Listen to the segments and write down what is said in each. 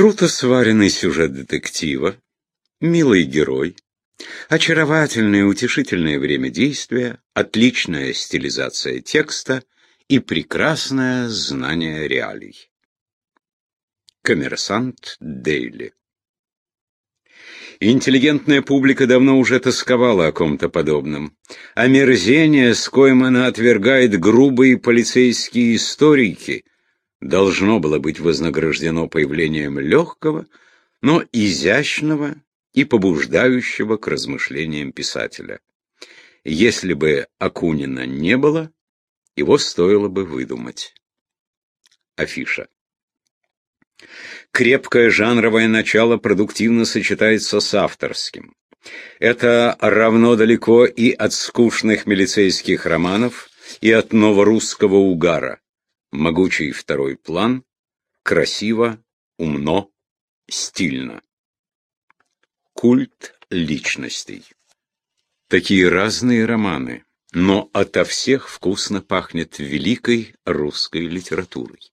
Круто сваренный сюжет детектива, милый герой, очаровательное утешительное время действия, отличная стилизация текста и прекрасное знание реалий. Коммерсант Дейли Интеллигентная публика давно уже тосковала о ком-то подобном. Омерзение, с коим она отвергает грубые полицейские историки, должно было быть вознаграждено появлением легкого, но изящного и побуждающего к размышлениям писателя. Если бы Акунина не было, его стоило бы выдумать. Афиша. Крепкое жанровое начало продуктивно сочетается с авторским. Это равно далеко и от скучных милицейских романов, и от новорусского угара. Могучий второй план, красиво, умно, стильно. Культ личностей. Такие разные романы, но ото всех вкусно пахнет великой русской литературой.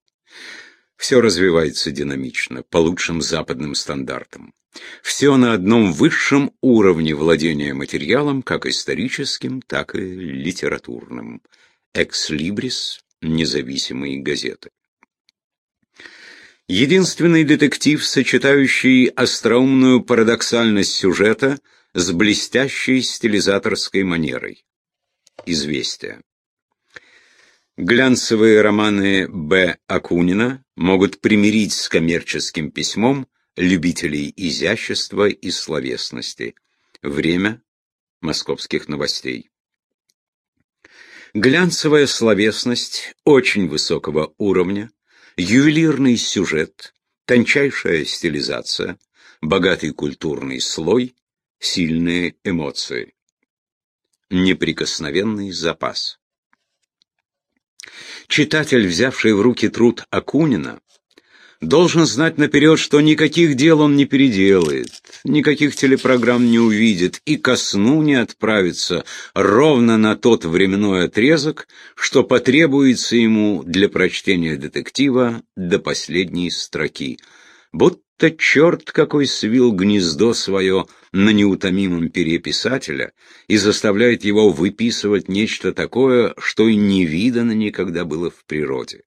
Все развивается динамично, по лучшим западным стандартам. Все на одном высшем уровне владения материалом, как историческим, так и литературным. Экслибрис независимые газеты. Единственный детектив, сочетающий остроумную парадоксальность сюжета с блестящей стилизаторской манерой. Известия. Глянцевые романы Б. Акунина могут примирить с коммерческим письмом любителей изящества и словесности. Время московских новостей. Глянцевая словесность очень высокого уровня, ювелирный сюжет, тончайшая стилизация, богатый культурный слой, сильные эмоции. Неприкосновенный запас. Читатель, взявший в руки труд Акунина, должен знать наперед, что никаких дел он не переделает, никаких телепрограмм не увидит и ко сну не отправится ровно на тот временной отрезок, что потребуется ему для прочтения детектива до последней строки. Будто черт какой свил гнездо свое на неутомимом пере писателя и заставляет его выписывать нечто такое, что и не видано никогда было в природе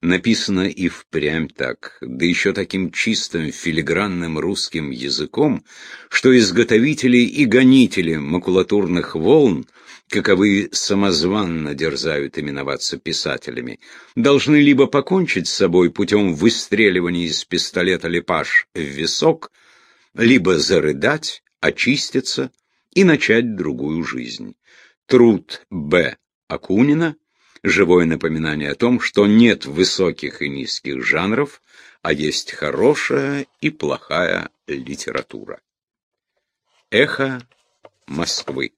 написано и впрямь так, да еще таким чистым филигранным русским языком, что изготовители и гонители макулатурных волн, каковы самозванно дерзают именоваться писателями, должны либо покончить с собой путем выстреливания из пистолета Лепаш в висок, либо зарыдать, очиститься и начать другую жизнь. Труд Б. Акунина – живое напоминание о том, что нет высоких и низких жанров, а есть хорошая и плохая литература. Эхо Москвы